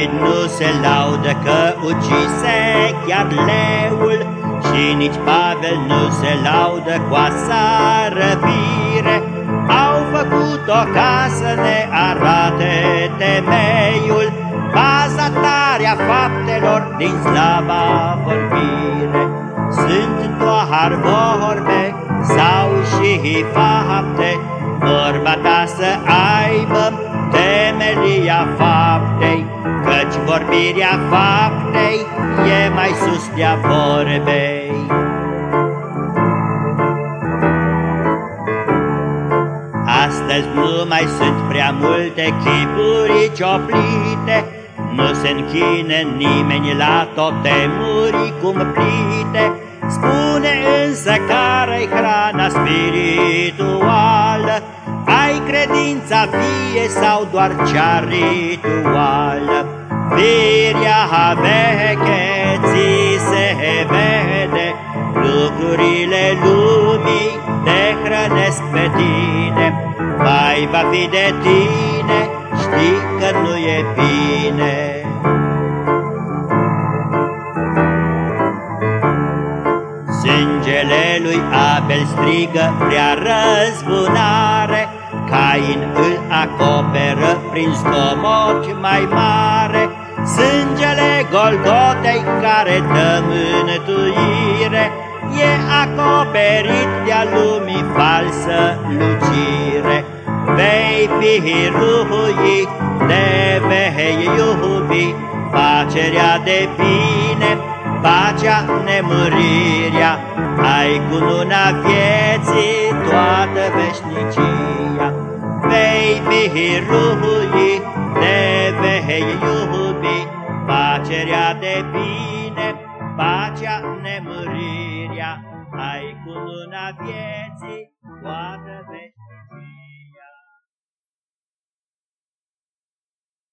David nu se laudă că ucise chiar leul Și nici Pavel nu se laudă cu asarăvire Au făcut-o ca să ne arate temeiul Baza tare a faptelor din slaba vorbire. Sunt doar vorbe sau și fapte Vorba ta să Căci vorbirea faptei e mai sus de-a vorbei. Astăzi nu mai sunt prea multe chipuri cioplite, Nu se închine nimeni la tot temuri cumplite, Spune însă care-i hrana spirituală, ai credința vie sau doar cea rituală? Firea veche ți se vede, Lucrurile lumii te hrănesc pe tine, Mai va fi de tine, știi că nu e bine. Sângele lui Abel strigă prea răzbunare, Cain îl acoperă prin zgomot mai mare, Sângele Golgotei care dă mântuire, E acoperit de-a lumii falsă lucire. Vei fi ruhuit, de vei iubi, Facerea de bine, pacea, nemurirea, Ai cu luna vieții toată veșnicia. Vei fi ruhui, te vei iubi, Facerea de bine, pacea, nemurirea, Ai cu luna vieții toată veșnicia.